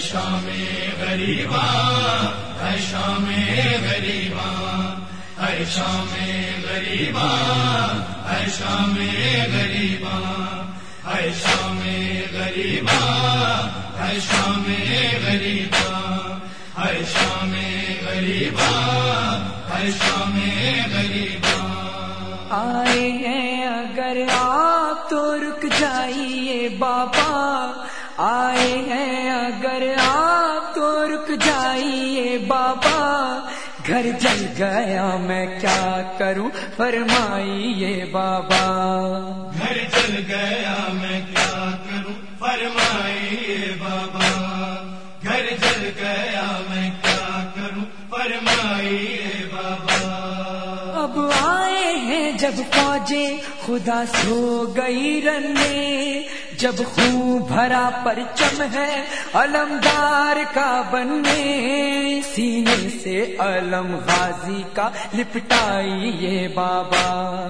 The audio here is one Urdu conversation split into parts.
شام غریبا ہے شام غریبا ہے شام غریبا ہے شام غریبا ہے شام غریبا ہے شام غریبا ہے شام غریبا ہے شام غریبا آئے ہیں اگر آپ تو رک جائیے بابا آئے ہیں اگر آپ تو رک جائیے بابا، گھر جل گیا میں کیا کروں؟ فرمائیے بابا۔ گھر جل گیا میں کیا کروں؟ فرمائیے بابا۔ جب فوجے خدا سو گئی رننے جب خون بھرا پرچم ہے علمدار کا بننے، سینے سے علم غازی کا لپٹائیے بابا۔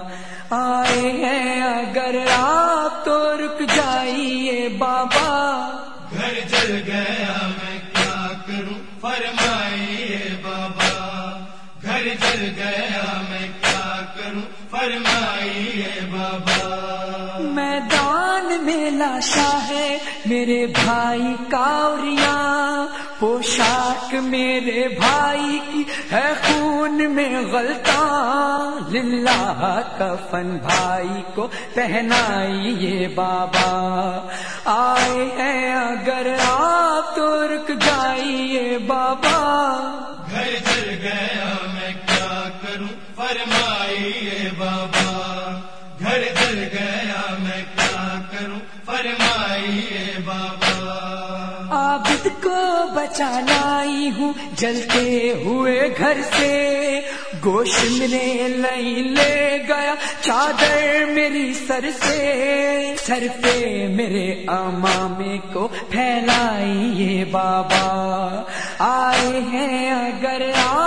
آئے ہیں اگر آپ تو رک جائیے بابا۔ گھر جل گیا میں کیا کروں؟ فرمائیے بابا۔ گھر جل گیا فرمائیے بابا۔ میدان میں لاشا ہے میرے بھائی کاوریا پوشاک میرے بھائی کی ہے خون میں غلطا للہ کفن بھائی کو پہنائیے بابا۔ آئے ہیں اگر فرمائیے بابا، گھر جل گیا میں کیا کروں؟ فرمائیے بابا۔ عابد کو بچا لائی ہوں، جلتے ہوئے گھر سے۔ گوشت میرے لئی لے گیا چادر میری سر سے۔ سر پہ میرے امامے کو پھیلائیے بابا۔ آئے ہیں اگر آپ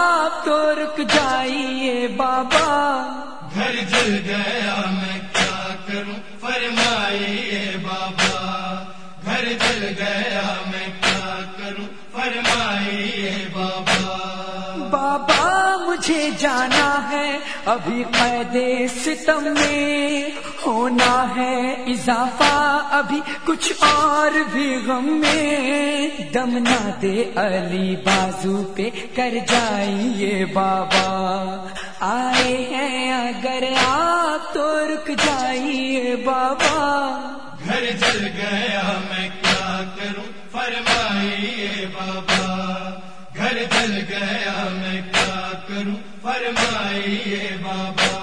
تو رک جائیے بابا۔ گھر جل گیا میں کیا کروں؟ فرمائیے بابا۔ گھر جل گیا میں کیا کروں؟ فرمائیے جانا ہے ابھی قید ستم میں ہونا ہے اضافہ، ابھی کچھ اور بھی غم میں۔ دم نہ دے علی بازو پہ، کر جائیے بابا۔ آئے ہیں اگر آپ تو رک جائیے بابا۔ گھر جل گیا میں کیا کروں؟ فرمائیے بابا۔ فرمائیے بابا۔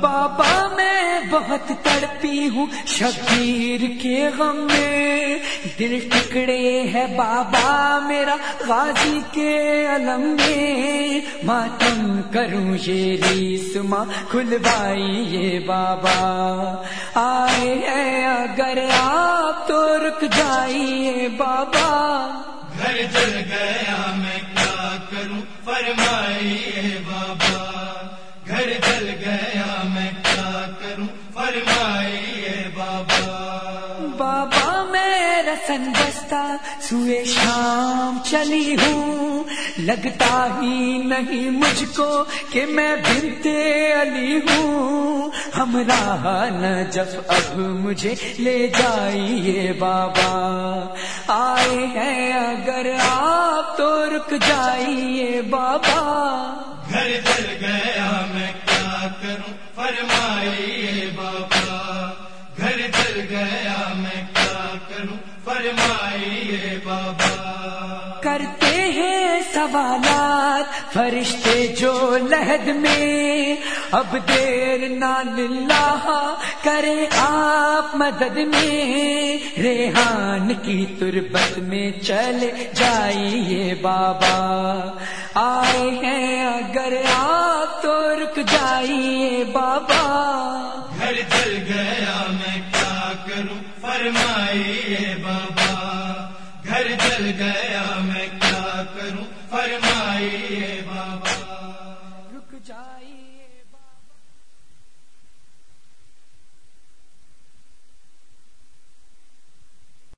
بابا میں بہت تڑپی ہوں شبیر کے غم میں۔ دل ٹکڑے ہے بابا میرا غازی کے علم میں۔ ماتم کروں یہ ریسما کھلوائیے بابا۔ آئے ہیں اگر آپ تو رک جائیے بابا۔ گھر جل گیا۔ فرمائی ہے بابا، گھر جل گیا میں کیا کروں؟ فرمائی ہے بابا. بابا، میں رسن بستا سوئے شام چلی ہوں۔ لگتا ہی نہیں مجھ کو کہ میں بنتے علی ہوں۔ ہمراہ نجف اب مجھے لے جائیے بابا۔ آئے ہیں اگر آپ تو رک جائیے بابا۔ گھر جل گیا میں کیا کروں؟ فرمائیے بابا۔ گھر جل گیا میں کیا کروں؟ فرمائیے بابا۔ کرتے ہیں سوالات فرشتے جو لہد میں۔ اب دیر نہ للہ کرے آپ مدد میں۔ ریحان کی تربت میں چلے جائیے بابا۔ آئے ہیں اگر آپ تو رک جائیے بابا۔ گھر جل کیا فرمائی بابا گھر جل گیا میں کیا کروں؟ فرمائی بابا۔ رک جائی